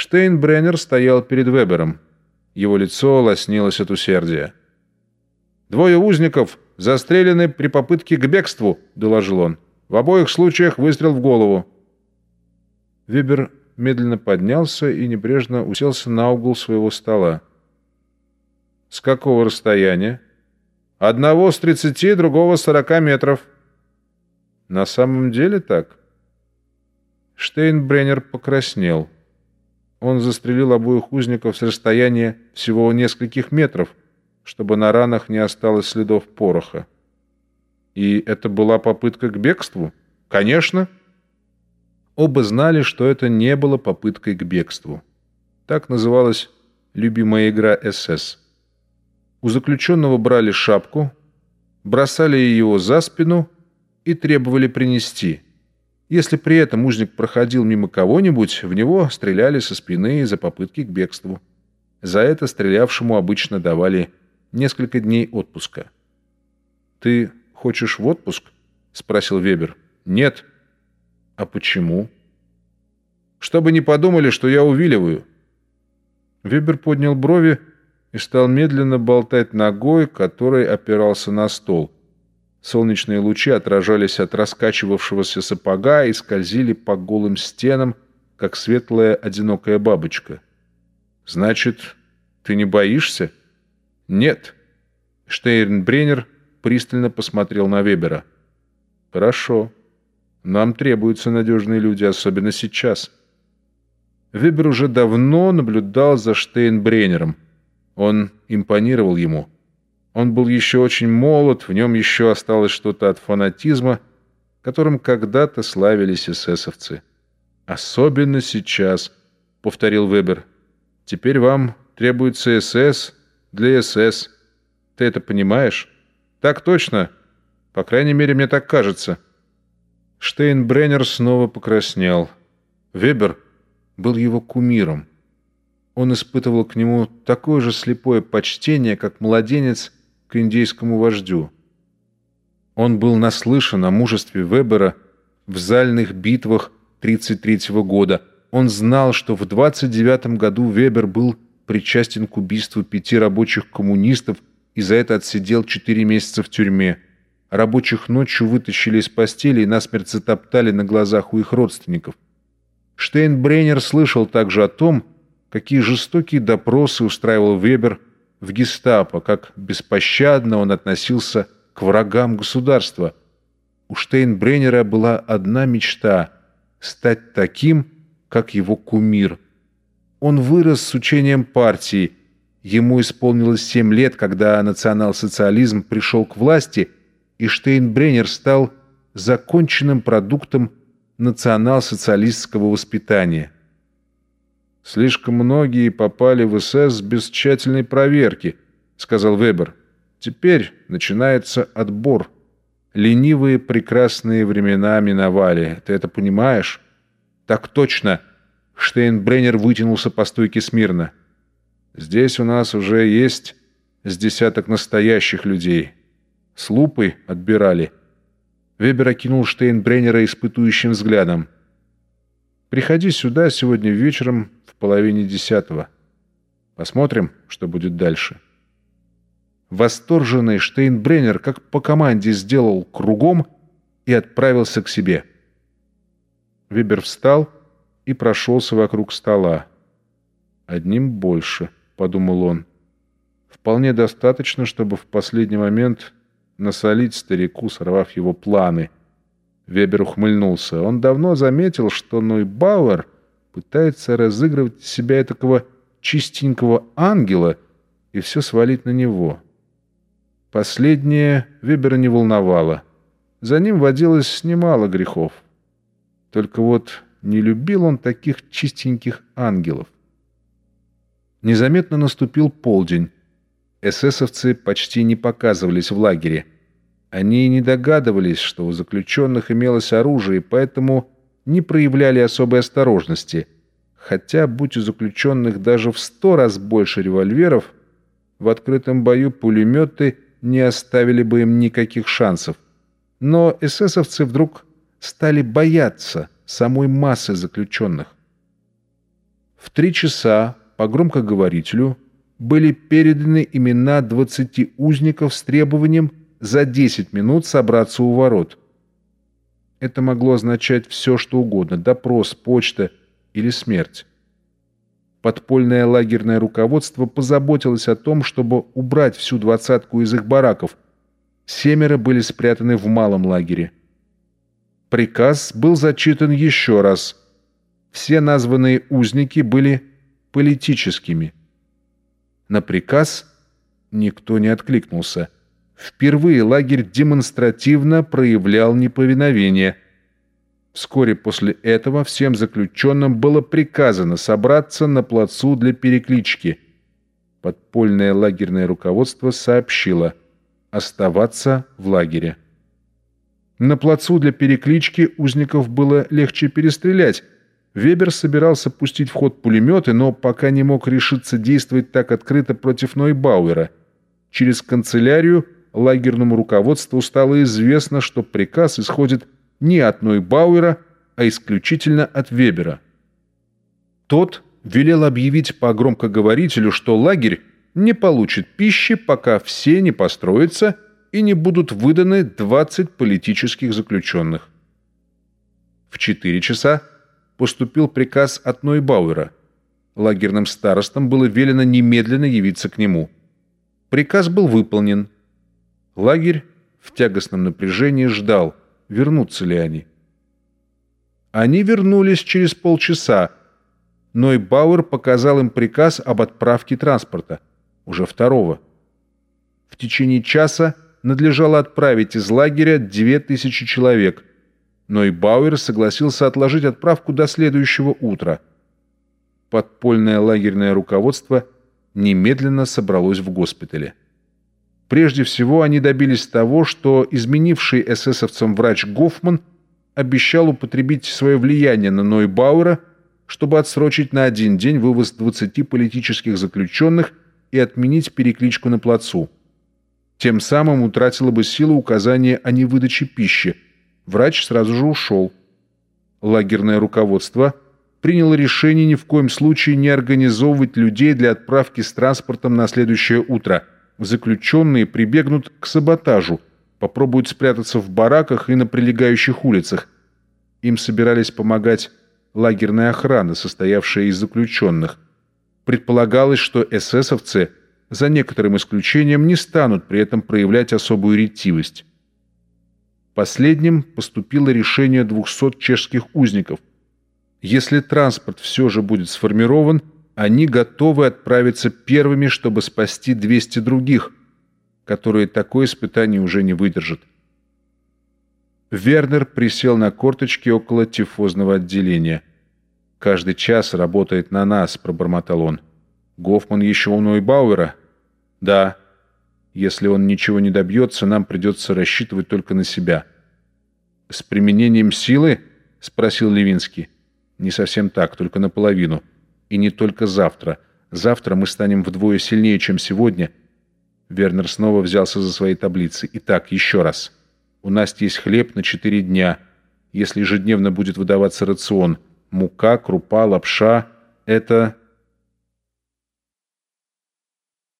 Штейнбреннер стоял перед Вебером. Его лицо лоснилось от усердия. «Двое узников застрелены при попытке к бегству», — доложил он. «В обоих случаях выстрел в голову». Вебер медленно поднялся и небрежно уселся на угол своего стола. «С какого расстояния?» «Одного с тридцати, другого с сорока метров». «На самом деле так?» Штейнбреннер покраснел. Он застрелил обоих узников с расстояния всего нескольких метров, чтобы на ранах не осталось следов пороха. И это была попытка к бегству? Конечно. Оба знали, что это не было попыткой к бегству. Так называлась любимая игра СС. У заключенного брали шапку, бросали ее за спину и требовали принести – если при этом узник проходил мимо кого-нибудь, в него стреляли со спины за попытки к бегству. За это стрелявшему обычно давали несколько дней отпуска. «Ты хочешь в отпуск?» — спросил Вебер. «Нет». «А почему?» «Чтобы не подумали, что я увиливаю». Вебер поднял брови и стал медленно болтать ногой, которой опирался на стол — Солнечные лучи отражались от раскачивавшегося сапога и скользили по голым стенам, как светлая одинокая бабочка. «Значит, ты не боишься?» «Нет». Штейрнбреннер пристально посмотрел на Вебера. «Хорошо. Нам требуются надежные люди, особенно сейчас». Вебер уже давно наблюдал за Штейнбреннером. Он импонировал ему. Он был еще очень молод, в нем еще осталось что-то от фанатизма, которым когда-то славились эсэсовцы. «Особенно сейчас», — повторил Вебер. «Теперь вам требуется СС для СС. Ты это понимаешь?» «Так точно. По крайней мере, мне так кажется». Штейнбреннер снова покраснел. Вебер был его кумиром. Он испытывал к нему такое же слепое почтение, как младенец — к индейскому вождю. Он был наслышан о мужестве Вебера в зальных битвах 1933 года. Он знал, что в 29 году Вебер был причастен к убийству пяти рабочих коммунистов и за это отсидел четыре месяца в тюрьме. Рабочих ночью вытащили из постели и насмерть затоптали на глазах у их родственников. Штейнбрейнер слышал также о том, какие жестокие допросы устраивал Вебер в гестапо, как беспощадно он относился к врагам государства. У Штейнбреннера была одна мечта — стать таким, как его кумир. Он вырос с учением партии. Ему исполнилось семь лет, когда национал-социализм пришел к власти, и Штейнбреннер стал законченным продуктом национал-социалистского воспитания. «Слишком многие попали в СС без тщательной проверки», — сказал Вебер. «Теперь начинается отбор. Ленивые прекрасные времена миновали. Ты это понимаешь?» «Так точно!» Штейнбреннер вытянулся по стойке смирно. «Здесь у нас уже есть с десяток настоящих людей. С лупой отбирали». Вебер окинул Штейнбреннера испытующим взглядом. «Приходи сюда сегодня вечером половине десятого. Посмотрим, что будет дальше. Восторженный Штейнбреннер как по команде сделал кругом и отправился к себе. Вибер встал и прошелся вокруг стола. «Одним больше», — подумал он. «Вполне достаточно, чтобы в последний момент насолить старику, сорвав его планы». Вебер ухмыльнулся. Он давно заметил, что Нойбауэр — пытается разыгрывать себя такого чистенького ангела и все свалить на него. Последнее Вебера не волновало. За ним водилось немало грехов. Только вот не любил он таких чистеньких ангелов. Незаметно наступил полдень. Эсэсовцы почти не показывались в лагере. Они не догадывались, что у заключенных имелось оружие, поэтому не проявляли особой осторожности, хотя, будь у заключенных даже в сто раз больше револьверов, в открытом бою пулеметы не оставили бы им никаких шансов. Но эсэсовцы вдруг стали бояться самой массы заключенных. В три часа по громкоговорителю были переданы имена 20 узников с требованием за 10 минут собраться у ворот. Это могло означать все, что угодно – допрос, почта или смерть. Подпольное лагерное руководство позаботилось о том, чтобы убрать всю двадцатку из их бараков. Семеро были спрятаны в малом лагере. Приказ был зачитан еще раз. Все названные узники были политическими. На приказ никто не откликнулся. Впервые лагерь демонстративно проявлял неповиновение – Вскоре после этого всем заключенным было приказано собраться на плацу для переклички. Подпольное лагерное руководство сообщило оставаться в лагере. На плацу для переклички узников было легче перестрелять. Вебер собирался пустить в ход пулеметы, но пока не мог решиться действовать так открыто против Нойбауэра. Через канцелярию лагерному руководству стало известно, что приказ исходит не от Нойбауэра, а исключительно от Вебера. Тот велел объявить по громкоговорителю, что лагерь не получит пищи, пока все не построятся и не будут выданы 20 политических заключенных. В 4 часа поступил приказ от Нойбауэра. Лагерным старостам было велено немедленно явиться к нему. Приказ был выполнен. Лагерь в тягостном напряжении ждал – вернутся ли они. Они вернулись через полчаса, но и Бауэр показал им приказ об отправке транспорта, уже второго. В течение часа надлежало отправить из лагеря две тысячи человек, но и Бауэр согласился отложить отправку до следующего утра. Подпольное лагерное руководство немедленно собралось в госпитале. Прежде всего, они добились того, что изменивший эсэсовцам врач Гофман обещал употребить свое влияние на Нойбауэра, чтобы отсрочить на один день вывоз 20 политических заключенных и отменить перекличку на плацу. Тем самым утратило бы силу указания о невыдаче пищи. Врач сразу же ушел. Лагерное руководство приняло решение ни в коем случае не организовывать людей для отправки с транспортом на следующее утро – заключенные прибегнут к саботажу, попробуют спрятаться в бараках и на прилегающих улицах. Им собирались помогать лагерная охрана, состоявшая из заключенных. Предполагалось, что эсэсовцы, за некоторым исключением, не станут при этом проявлять особую ретивость. Последним поступило решение 200 чешских узников. Если транспорт все же будет сформирован – они готовы отправиться первыми, чтобы спасти 200 других, которые такое испытание уже не выдержат. Вернер присел на корточки около тифозного отделения. «Каждый час работает на нас», — пробормотал он. «Гофман еще у Нойбауэра?» «Да. Если он ничего не добьется, нам придется рассчитывать только на себя». «С применением силы?» — спросил Левинский. «Не совсем так, только наполовину». И не только завтра. Завтра мы станем вдвое сильнее, чем сегодня. Вернер снова взялся за свои таблицы. Итак, еще раз. У нас есть хлеб на четыре дня. Если ежедневно будет выдаваться рацион, мука, крупа, лапша — это